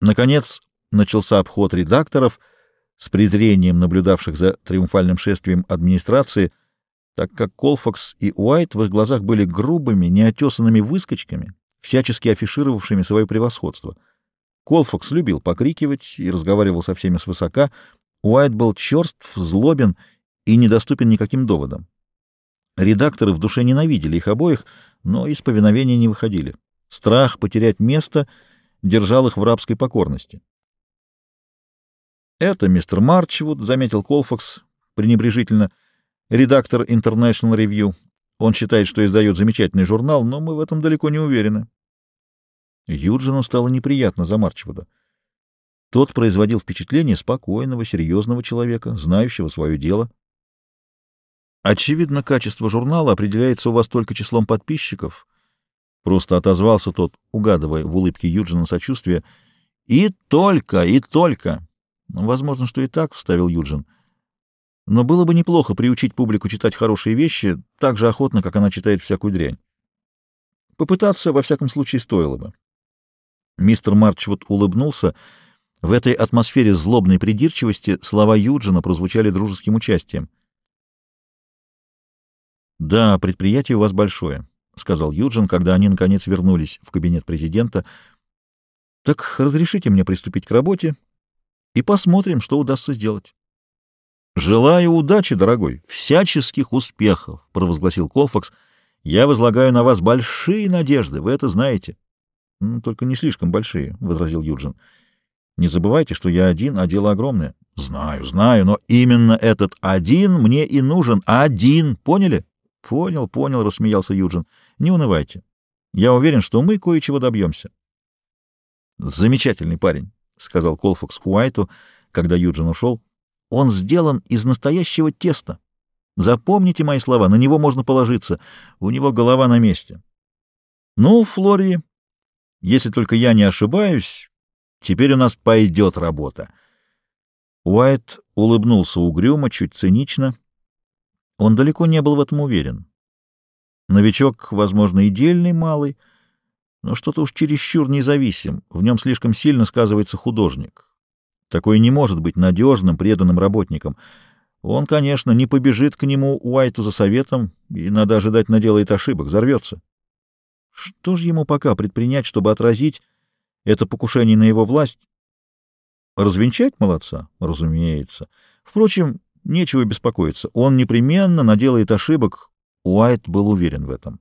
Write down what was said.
Наконец начался обход редакторов с презрением наблюдавших за триумфальным шествием администрации, так как Колфакс и Уайт в их глазах были грубыми, неотесанными выскочками, всячески афишировавшими свое превосходство. Колфакс любил покрикивать и разговаривал со всеми свысока, Уайт был черств, злобен и недоступен никаким доводам. Редакторы в душе ненавидели их обоих, но из повиновения не выходили. Страх потерять место держал их в рабской покорности. «Это мистер Марчвуд», — заметил Колфакс пренебрежительно, редактор International Review. Он считает, что издает замечательный журнал, но мы в этом далеко не уверены. Юджину стало неприятно за Марчвуда. Тот производил впечатление спокойного, серьезного человека, знающего свое дело. Очевидно, качество журнала определяется у вас только числом подписчиков. Просто отозвался тот, угадывая в улыбке Юджина сочувствие. И только, и только. Возможно, что и так, — вставил Юджин. Но было бы неплохо приучить публику читать хорошие вещи так же охотно, как она читает всякую дрянь. Попытаться, во всяком случае, стоило бы. Мистер Марчвуд улыбнулся. В этой атмосфере злобной придирчивости слова Юджина прозвучали дружеским участием. «Да, предприятие у вас большое», — сказал Юджин, когда они, наконец, вернулись в кабинет президента. «Так разрешите мне приступить к работе и посмотрим, что удастся сделать». «Желаю удачи, дорогой, всяческих успехов», — провозгласил Колфакс. «Я возлагаю на вас большие надежды, вы это знаете». «Только не слишком большие», — возразил Юджин. «Не забывайте, что я один, а дело огромное». «Знаю, знаю, но именно этот один мне и нужен. Один, поняли?» — Понял, понял, — рассмеялся Юджин. — Не унывайте. Я уверен, что мы кое-чего добьемся. — Замечательный парень, — сказал Колфакс Уайту, когда Юджин ушел. — Он сделан из настоящего теста. Запомните мои слова, на него можно положиться. У него голова на месте. — Ну, Флори, если только я не ошибаюсь, теперь у нас пойдет работа. Уайт улыбнулся угрюмо, чуть цинично — он далеко не был в этом уверен. Новичок, возможно, и дельный малый, но что-то уж чересчур независим, в нем слишком сильно сказывается художник. Такой не может быть надежным, преданным работником. Он, конечно, не побежит к нему Уайту за советом, и, надо ожидать, наделает ошибок, взорвется. Что же ему пока предпринять, чтобы отразить это покушение на его власть? Развенчать молодца? Разумеется. Впрочем, Нечего беспокоиться, он непременно наделает ошибок, Уайт был уверен в этом.